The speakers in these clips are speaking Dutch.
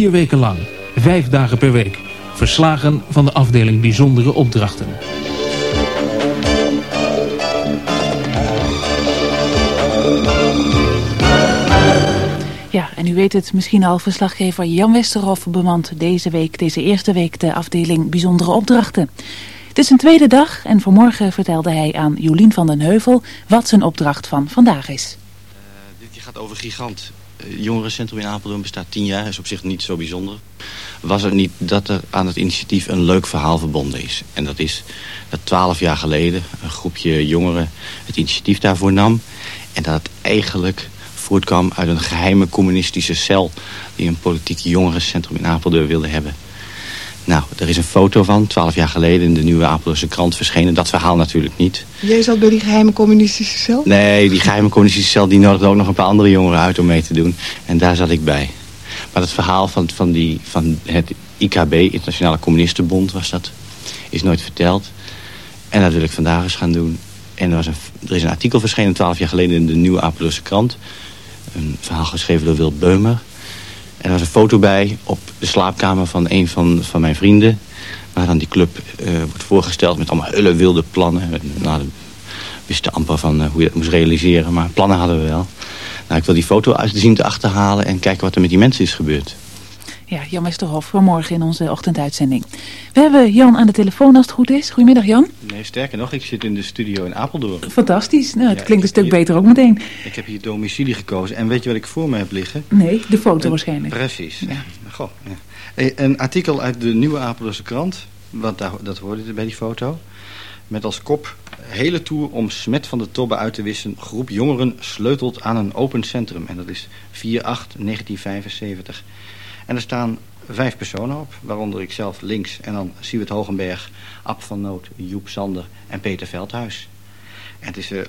Vier weken lang, vijf dagen per week. Verslagen van de afdeling Bijzondere Opdrachten. Ja, en u weet het misschien al, verslaggever Jan Westerhof bemant deze week, deze eerste week, de afdeling Bijzondere Opdrachten. Het is een tweede dag en vanmorgen vertelde hij aan Jolien van den Heuvel wat zijn opdracht van vandaag is. Uh, dit gaat over Gigant. Het jongerencentrum in Apeldoorn bestaat tien jaar, is op zich niet zo bijzonder. Was het niet dat er aan het initiatief een leuk verhaal verbonden is. En dat is dat twaalf jaar geleden een groepje jongeren het initiatief daarvoor nam. En dat het eigenlijk voortkwam uit een geheime communistische cel... die een politiek jongerencentrum in Apeldoorn wilde hebben. Nou, er is een foto van, twaalf jaar geleden in de nieuwe Apeldoornse krant verschenen. Dat verhaal natuurlijk niet. Jij zat bij die geheime communistische cel? Nee, die geheime communistische cel die nodigde ook nog een paar andere jongeren uit om mee te doen. En daar zat ik bij. Maar het verhaal van, van, die, van het IKB, Internationale Communistenbond was dat, is nooit verteld. En dat wil ik vandaag eens gaan doen. En er, was een, er is een artikel verschenen twaalf jaar geleden in de nieuwe Apeldoornse krant. Een verhaal geschreven door Wil Beumer. Er was een foto bij op de slaapkamer van een van, van mijn vrienden. Waar dan die club uh, wordt voorgesteld met allemaal hele wilde plannen. Nou, we wisten amper van uh, hoe je dat moest realiseren, maar plannen hadden we wel. Nou, ik wil die foto uit zien te achterhalen en kijken wat er met die mensen is gebeurd. Ja, Jan Westerhof, vanmorgen in onze ochtenduitzending. We hebben Jan aan de telefoon als het goed is. Goedemiddag Jan. Nee, sterker nog, ik zit in de studio in Apeldoorn. Fantastisch, nou, het ja, klinkt een stuk hier, beter ook meteen. Ik heb hier domicilie gekozen. En weet je wat ik voor me heb liggen? Nee, de foto waarschijnlijk. Precies. Ja. Goh, ja. Een artikel uit de nieuwe Apeldoornse krant, want daar, dat hoorde bij die foto. Met als kop, hele tour om smet van de tobbe uit te wissen. Groep jongeren sleutelt aan een open centrum. En dat is 4-8-1975. En er staan vijf personen op, waaronder ik zelf links en dan Siewert Hogenberg, Ab van Noot, Joep Sander en Peter Veldhuis. En, het is, uh,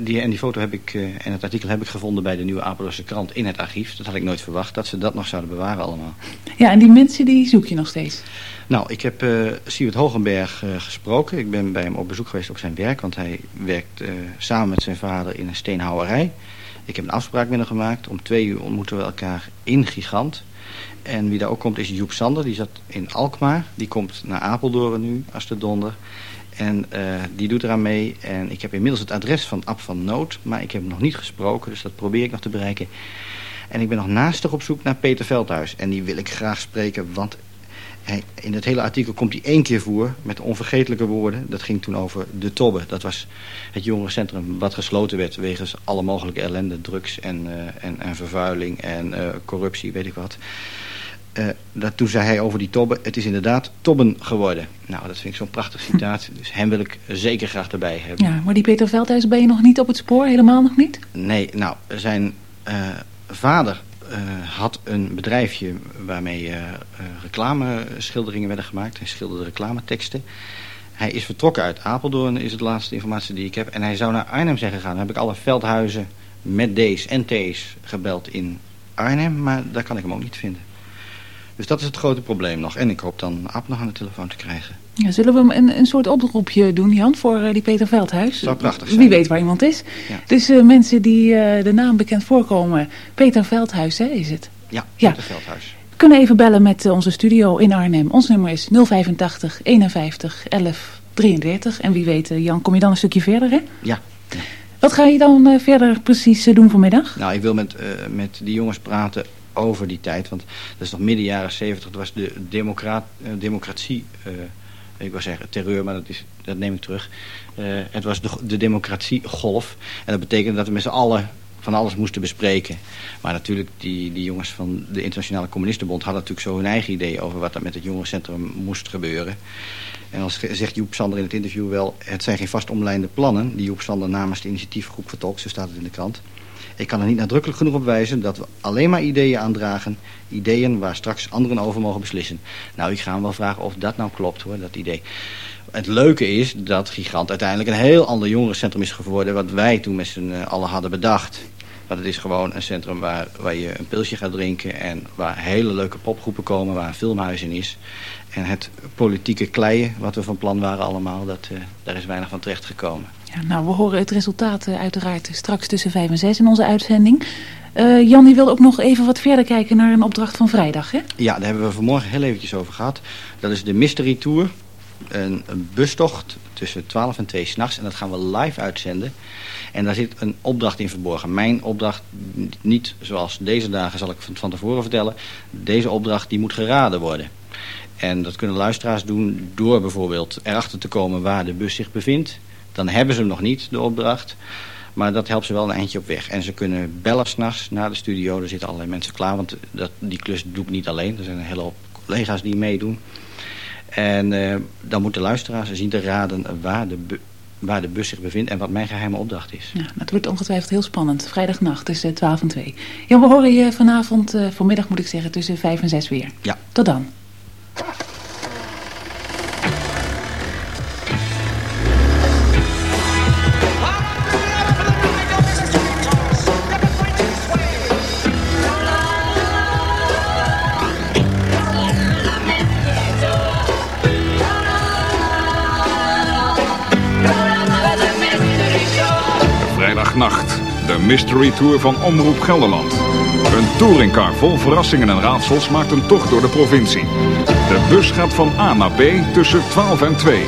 die, en die foto heb ik, uh, en het artikel heb ik gevonden bij de Nieuwe Apeldoornse krant in het archief. Dat had ik nooit verwacht, dat ze dat nog zouden bewaren allemaal. Ja, en die mensen die zoek je nog steeds? Nou, ik heb uh, Siewert Hogenberg gesproken. Ik ben bij hem op bezoek geweest op zijn werk, want hij werkt samen met zijn vader in een steenhouwerij. Ik heb een afspraak met hem gemaakt. Om twee uur ontmoeten we elkaar in Gigant. En wie daar ook komt is Joep Sander, die zat in Alkmaar. Die komt naar Apeldoorn nu, als de donder. En uh, die doet eraan mee. En ik heb inmiddels het adres van Ab van Noot. Maar ik heb hem nog niet gesproken, dus dat probeer ik nog te bereiken. En ik ben nog naastig op zoek naar Peter Veldhuis. En die wil ik graag spreken, want hij, in het hele artikel komt hij één keer voor... met onvergetelijke woorden. Dat ging toen over de Tobbe. Dat was het jongerencentrum wat gesloten werd... wegens alle mogelijke ellende, drugs en, uh, en, en vervuiling en uh, corruptie, weet ik wat... Uh, dat, toen zei hij over die tobben, het is inderdaad tobben geworden. Nou, dat vind ik zo'n prachtig citaat. Dus hem wil ik zeker graag erbij hebben. Ja, maar die Peter Veldhuis ben je nog niet op het spoor? Helemaal nog niet? Nee, nou, zijn uh, vader uh, had een bedrijfje waarmee reclameschilderingen werden gemaakt. Hij schilderde reclameteksten. Hij is vertrokken uit Apeldoorn, is het laatste informatie die ik heb. En hij zou naar Arnhem zijn gegaan. Dan heb ik alle veldhuizen met D's en T's gebeld in Arnhem. Maar daar kan ik hem ook niet vinden. Dus dat is het grote probleem nog. En ik hoop dan Aap nog aan de telefoon te krijgen. Ja, zullen we een, een soort oproepje doen, Jan, voor uh, die Peter Veldhuis? Zou prachtig zijn. Wie weet waar iemand is. Ja. Dus uh, mensen die uh, de naam bekend voorkomen. Peter Veldhuis, hè, is het? Ja, Peter ja. Veldhuis. We kunnen even bellen met onze studio in Arnhem. Ons nummer is 085 51 11 33. En wie weet, Jan, kom je dan een stukje verder, hè? Ja. ja. Wat ga je dan verder precies doen vanmiddag? Nou, ik wil met, met die jongens praten over die tijd. Want dat is nog midden jaren zeventig. Dat was de uh, democratie... Uh, ik wil zeggen terreur, maar dat, is, dat neem ik terug. Uh, het was de, de democratiegolf. En dat betekende dat we met z'n allen van alles moesten bespreken. Maar natuurlijk, die, die jongens van de Internationale Communistenbond... hadden natuurlijk zo hun eigen idee over wat er met het jongerencentrum moest gebeuren. En als zegt Joep Sander in het interview wel... het zijn geen vast omlijnde plannen... die Joep Sander namens de initiatiefgroep vertolkt, zo staat het in de krant... Ik kan er niet nadrukkelijk genoeg op wijzen dat we alleen maar ideeën aandragen. Ideeën waar straks anderen over mogen beslissen. Nou, ik ga hem wel vragen of dat nou klopt hoor, dat idee. Het leuke is dat Gigant uiteindelijk een heel ander jongerencentrum is geworden... wat wij toen met z'n allen hadden bedacht. Want het is gewoon een centrum waar, waar je een pilsje gaat drinken... en waar hele leuke popgroepen komen, waar een filmhuis in is. En het politieke kleien, wat we van plan waren allemaal... Dat, uh, daar is weinig van terecht gekomen. Ja, nou, we horen het resultaat uh, uiteraard straks tussen vijf en zes in onze uitzending. Uh, Jan die wil ook nog even wat verder kijken naar een opdracht van vrijdag, hè? Ja, daar hebben we vanmorgen heel eventjes over gehad. Dat is de Mystery Tour. Een, bustocht tussen 12 en 2 s'nachts. En dat gaan we live uitzenden. En daar zit een opdracht in verborgen. Mijn opdracht, niet zoals deze dagen zal ik van, van tevoren vertellen. Deze opdracht die moet geraden worden. En dat kunnen luisteraars doen door bijvoorbeeld erachter te komen waar de bus zich bevindt. Dan hebben ze hem nog niet, de opdracht. Maar dat helpt ze wel een eindje op weg. En ze kunnen bellen s'nachts naar de studio. Er zitten allerlei mensen klaar, want dat, die klus doe ik niet alleen. Er zijn een hele hoop collega's die meedoen. En uh, dan moeten luisteraars zien te raden waar de, waar de bus zich bevindt en wat mijn geheime opdracht is. Ja, het wordt ongetwijfeld heel spannend. Vrijdagnacht tussen 12 en 2. Jan, we horen je vanavond, uh, vanmiddag moet ik zeggen, tussen 5 en 6 weer. Ja. Tot dan. Nacht, de Mystery Tour van Omroep Gelderland. Een touringcar vol verrassingen en raadsels maakt een tocht door de provincie. De bus gaat van A naar B tussen 12 en 2.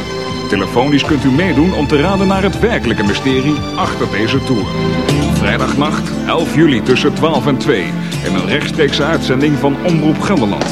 Telefonisch kunt u meedoen om te raden naar het werkelijke mysterie achter deze tour. Vrijdagnacht, 11 juli tussen 12 en 2. In een rechtstreekse uitzending van Omroep Gelderland.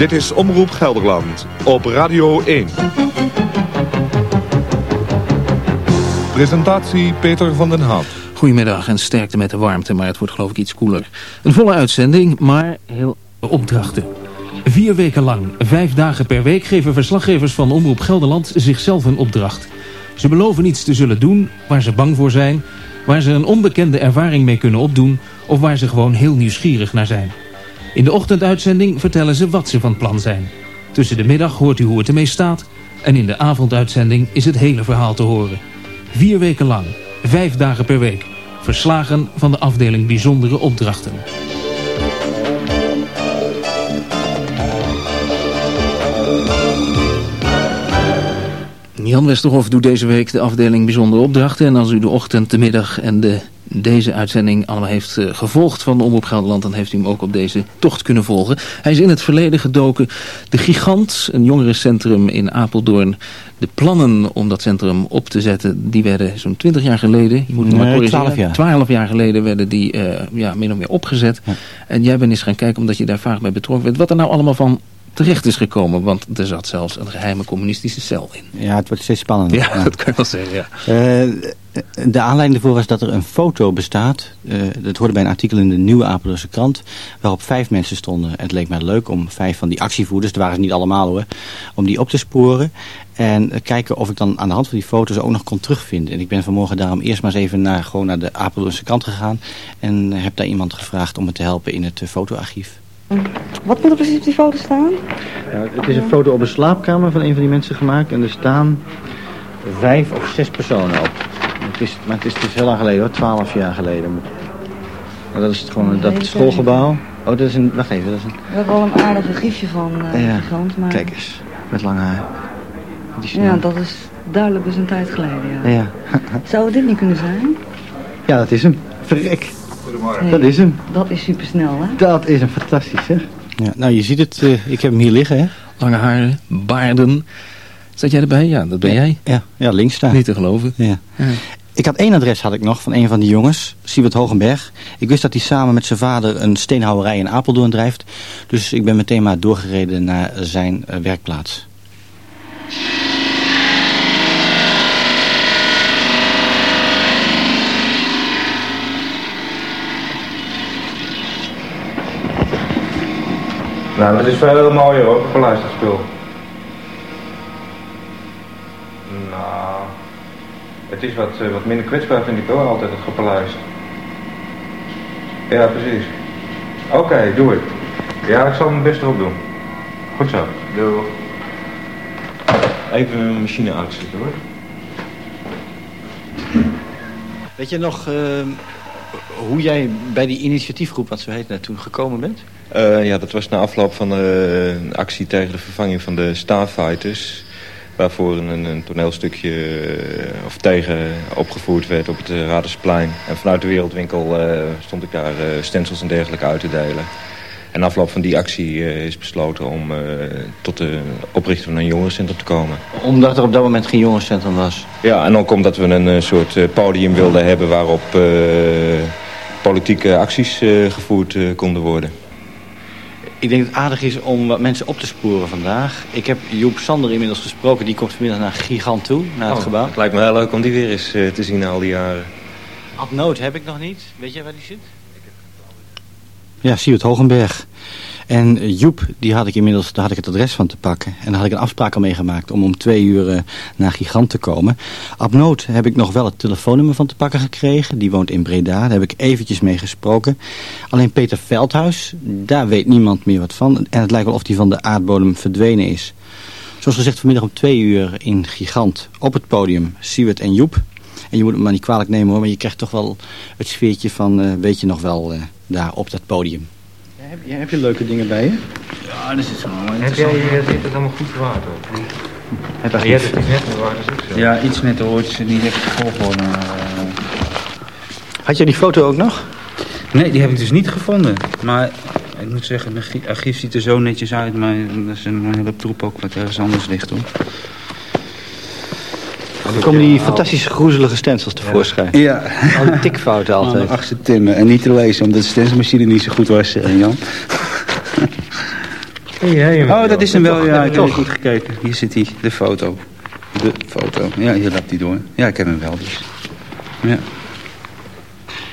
Dit is Omroep Gelderland op Radio 1. Presentatie Peter van den Hout. Goedemiddag en sterkte met de warmte, maar het wordt geloof ik iets koeler. Een volle uitzending, maar heel opdrachten. Vier weken lang, vijf dagen per week, geven verslaggevers van Omroep Gelderland zichzelf een opdracht. Ze beloven iets te zullen doen waar ze bang voor zijn, waar ze een onbekende ervaring mee kunnen opdoen of waar ze gewoon heel nieuwsgierig naar zijn. In de ochtenduitzending vertellen ze wat ze van plan zijn. Tussen de middag hoort u hoe het ermee staat. En in de avonduitzending is het hele verhaal te horen. Vier weken lang, vijf dagen per week. Verslagen van de afdeling Bijzondere Opdrachten. Jan Westerhof doet deze week de afdeling Bijzondere Opdrachten. En als u de ochtend, de middag en de deze uitzending allemaal heeft uh, gevolgd van de Omroep Gelderland... dan heeft u hem ook op deze tocht kunnen volgen. Hij is in het verleden gedoken. De Gigant, een jongerencentrum in Apeldoorn. De plannen om dat centrum op te zetten, die werden zo'n 20 jaar geleden... Je moet nee, maar 12 jaar. 12 jaar geleden werden die uh, ja, min of meer opgezet. Ja. En jij bent eens gaan kijken, omdat je daar vaak bij betrokken bent... wat er nou allemaal van terecht is gekomen. Want er zat zelfs een geheime communistische cel in. Ja, het wordt steeds spannender. Ja, ja. dat kan je wel zeggen, ja. Uh, de aanleiding ervoor was dat er een foto bestaat. Uh, dat hoorde bij een artikel in de Nieuwe Apeldoornse krant. Waarop vijf mensen stonden. Het leek mij leuk om vijf van die actievoerders, dat waren ze niet allemaal hoor. Om die op te sporen. En kijken of ik dan aan de hand van die foto's ook nog kon terugvinden. En ik ben vanmorgen daarom eerst maar eens even naar, gewoon naar de Apeldoornse krant gegaan. En heb daar iemand gevraagd om me te helpen in het fotoarchief. Wat moet er precies op die foto staan? Ja, het is een foto op een slaapkamer van een van die mensen gemaakt. En er staan vijf of zes personen op. Het is, maar het is, is heel lang geleden hoor, twaalf jaar geleden. Maar dat is het gewoon dat schoolgebouw. Oh, dat is een, wacht even. Dat is een... We hebben wel een aardige griefje van uh, ja, gigant, maar... Kijk eens, met lang haar. Ja, dat is duidelijk dus een tijd geleden, ja. ja. Zou dit niet kunnen zijn? Ja, dat is hem. Verrek. Dat is hem. Dat is supersnel, hè? Dat is een fantastisch, hè? Ja, nou, je ziet het. Uh, ik heb hem hier liggen, hè? Lange haren, baarden. Zat jij erbij? Ja, dat ben ja, jij. Ja, ja, links daar. Niet te geloven. Ja. ja. Ik had één adres had ik nog van een van die jongens, Siebert Hogenberg. Ik wist dat hij samen met zijn vader een steenhouwerij in Apeldoorn drijft. Dus ik ben meteen maar doorgereden naar zijn uh, werkplaats. Nou, dat is veel mooier hoor, geluisterspul. Het is wat, wat minder kwetsbaar vind ik wel altijd, het gepluist. Ja, precies. Oké, doe ik. Ja, ik zal mijn best erop doen. Goed zo. Doei. Even mijn machine uitzetten hoor. Weet je nog uh, hoe jij bij die initiatiefgroep, wat zo heet, net toen gekomen bent? Uh, ja, dat was na afloop van een actie tegen de vervanging van de Starfighters. Waarvoor een, een toneelstukje uh, of tegen opgevoerd werd op het Radersplein. En vanuit de Wereldwinkel stond ik daar stencils en dergelijke uit te delen. En afloop van die actie is besloten om tot de oprichting van een jongerencentrum te komen. Omdat er op dat moment geen jongerencentrum was? Ja, en ook omdat we een soort podium wilden hebben waarop politieke acties gevoerd konden worden. Ik denk dat het aardig is om wat mensen op te sporen vandaag. Ik heb Joep Sander inmiddels gesproken. Die komt vanmiddag naar Gigant toe, naar het oh, gebouw. Het lijkt me heel leuk om die weer eens te zien al die jaren. Adnoot heb ik nog niet. Weet jij waar die zit? Ja, Siewert Hogenberg. En Joep, die had ik inmiddels, daar had ik het adres van te pakken. En daar had ik een afspraak al mee gemaakt om om twee uur uh, naar Gigant te komen. Abnoot heb ik nog wel het telefoonnummer van te pakken gekregen. Die woont in Breda, daar heb ik eventjes mee gesproken. Alleen Peter Veldhuis, daar weet niemand meer wat van. En het lijkt wel of die van de aardbodem verdwenen is. Zoals gezegd, vanmiddag om twee uur in Gigant op het podium. Siewert en Joep. En je moet het maar niet kwalijk nemen hoor, maar je krijgt toch wel het sfeertje van, uh, weet je nog wel... Uh, daar op dat podium. Heb, je, heb je leuke dingen bij je? Ja, dat is zo Heb jij je, dit het allemaal goed bewaard ook? Heb je het is net zo. Ja, iets met de oortjes niet echt volgorde. Uh... Had je die foto ook nog? Nee, die heb ik dus niet gevonden. Maar ik moet zeggen, de archief ziet er zo netjes uit. Maar dat is een hele troep ook wat ergens anders ligt hoor. Dan komen die fantastische groezelige stencils tevoorschijn. Ja. Al die tikfouten altijd. Achter timmen en niet te lezen, omdat de stencilmachine niet zo goed was, uh, Jan. Hey, oh, dat is hem wel. Ja, ik heb goed gekeken. Hier zit hij, de foto. De foto. Ja, hier loopt hij door. Ja, ik heb hem wel dus. Ja.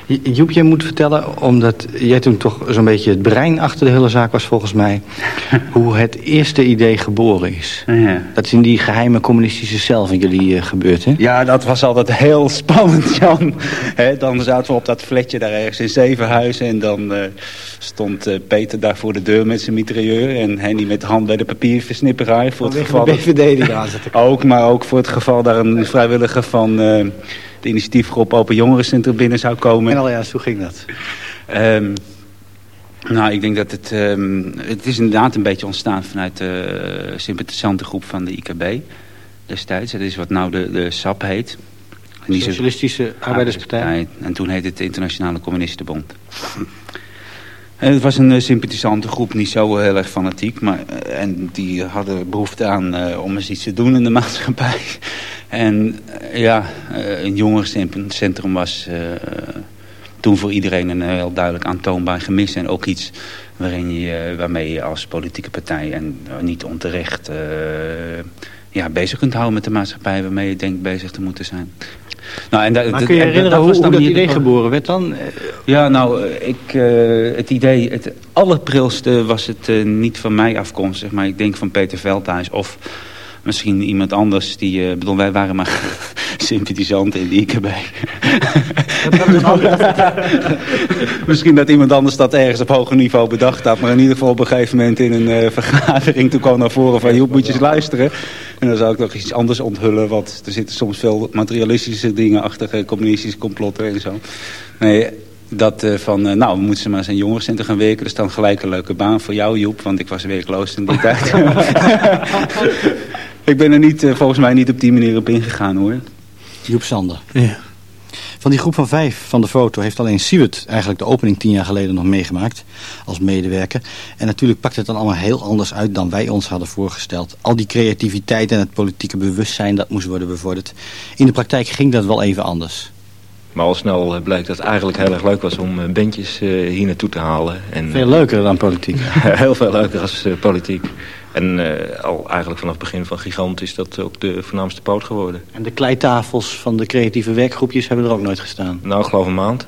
Joep, jij moet vertellen, omdat jij toen toch zo'n beetje het brein achter de hele zaak was volgens mij, hoe het eerste idee geboren is. Ja. Dat is in die geheime communistische cel van jullie uh, gebeurd, hè? Ja, dat was altijd heel spannend, Jan. dan zaten we op dat flatje daar ergens in Zevenhuizen en dan uh, stond uh, Peter daar voor de deur met zijn mitrailleur en Henny met de hand bij de papierversnipperaar. Voor het geval de BVD die aan zat Ook, maar ook voor het geval daar een vrijwilliger van de initiatiefgroep Open Jongerencentrum binnen zou komen. En al ja, hoe ging dat? Um, nou, ik denk dat het... Um, het is inderdaad een beetje ontstaan vanuit de sympathisante groep van de IKB destijds. Dat is wat nou de, de SAP heet. De Socialistische Arbeiderspartij. En toen heette het de Internationale Communistenbond. En het was een uh, sympathisante groep, niet zo heel erg fanatiek. Maar, uh, en die hadden behoefte aan uh, om eens iets te doen in de maatschappij. En ja, een jongerencentrum was toen voor iedereen een heel duidelijk aantoonbaar gemis. En ook iets waarin je, waarmee je als politieke partij en niet onterecht ja, bezig kunt houden met de maatschappij waarmee je denkt bezig te moeten zijn. Nou, en maar kun je herinneren hoe, hoe dat idee geboren werd dan? Ja, nou, ik, uh, het idee, het allerprilste was het uh, niet van mij afkomstig, maar ik denk van Peter Veldhuis of misschien iemand anders. Die, uh, bedoel, wij waren maar sympathisanten in die IKB. misschien dat iemand anders dat ergens op hoger niveau bedacht had, maar in ieder geval op een gegeven moment in een vergadering toen kwam naar voren van, joh, moet je eens luisteren. En dan zou ik nog iets anders onthullen, want er zitten soms veel materialistische dingen achter communistische complotten en zo. Nee, dat uh, van, uh, nou, we moeten ze maar eens een jongerencentrum gaan werken. Er staat gelijk een leuke baan voor jou, Joep, want ik was werkloos in die tijd. Ik ben er niet, uh, volgens mij niet op die manier op ingegaan, hoor. Joep Sander. Ja. Van die groep van vijf van de foto heeft alleen Siewert eigenlijk de opening tien jaar geleden nog meegemaakt als medewerker. En natuurlijk pakt het dan allemaal heel anders uit dan wij ons hadden voorgesteld. Al die creativiteit en het politieke bewustzijn, dat moest worden bevorderd. In de praktijk ging dat wel even anders. Maar al snel eh, bleek dat het eigenlijk heel erg leuk was om eh, bandjes eh, hier naartoe te halen. En, veel leuker dan politiek. heel veel leuker als politiek. En al eigenlijk vanaf het begin van Gigant is dat ook de voornaamste poot geworden. En de kleitafels van de creatieve werkgroepjes hebben er ook nooit gestaan? Nou, ik geloof een maand.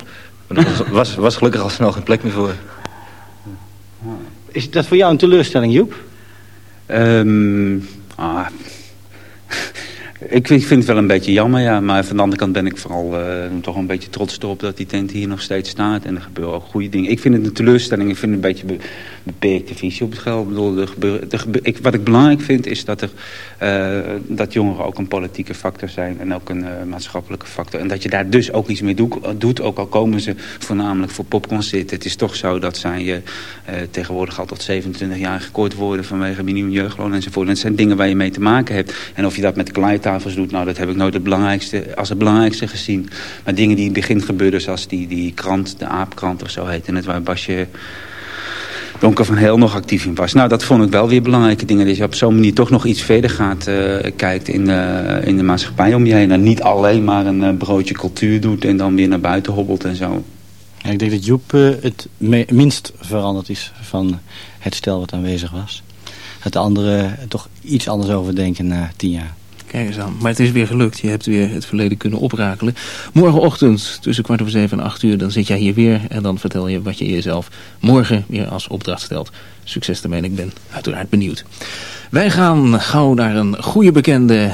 Maar er was, was, was, gelukkig al snel geen plek meer voor. Is dat voor jou een teleurstelling, Joep? Um, ah, ik vind het wel een beetje jammer, ja. Maar van de andere kant ben ik vooral uh, toch een beetje trots erop dat die tent hier nog steeds staat. En er gebeuren ook goede dingen. Ik vind het een teleurstelling. Ik vind het een beetje be beperkte visie op het geld. Bedoel, gebeuren, ik, wat ik belangrijk vind is dat, er, uh, dat jongeren ook een politieke factor zijn. En ook een uh, maatschappelijke factor. En dat je daar dus ook iets mee doet. doet ook al komen ze voornamelijk voor popcorn zitten. Het is toch zo dat zij tegenwoordig al tot 27 jaar gekort worden vanwege minimum jeugdloon enzovoort. En dat zijn dingen waar je mee te maken hebt. En of je dat met kleittafels doet, nou dat heb ik nooit het belangrijkste, als het belangrijkste gezien. Maar dingen die in het begin gebeurden, zoals die, die krant, de aapkrant of zo heette het, waar Basje Donker van Heel nog actief in was. Nou, dat vond ik wel weer belangrijke dingen. Dat je op zo'n manier toch nog iets verder gaat uh, kijkt in de, in de maatschappij om je heen. En niet alleen maar een uh, broodje cultuur doet en dan weer naar buiten hobbelt en zo. Ik denk dat Joep het minst veranderd is van het stel wat aanwezig was dat de anderen toch iets anders over denken na tien jaar. Kijk eens aan. Maar het is weer gelukt. Je hebt weer het verleden kunnen oprakelen. Morgenochtend tussen kwart over zeven en acht uur... dan zit jij hier weer en dan vertel je wat je jezelf morgen weer als opdracht stelt. Succes ermee. Ik ben uiteraard benieuwd. Wij gaan gauw naar een goede bekende